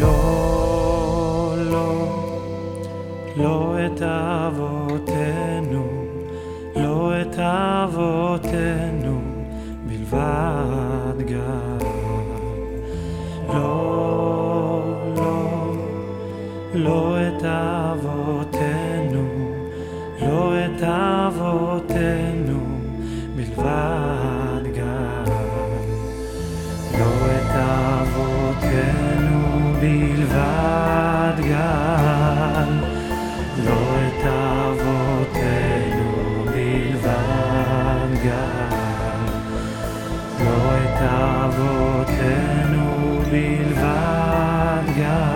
לא, לא, לא את אבותינו, לא את אבותינו בלבד גם. לא, לא את אבותינו, לא את אבותינו בלבד גם. לא את אבותינו בלבד גל, לא את אבותינו בלבד גל, לא את אבותינו בלבד גל.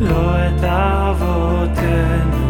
לא את אבותינו.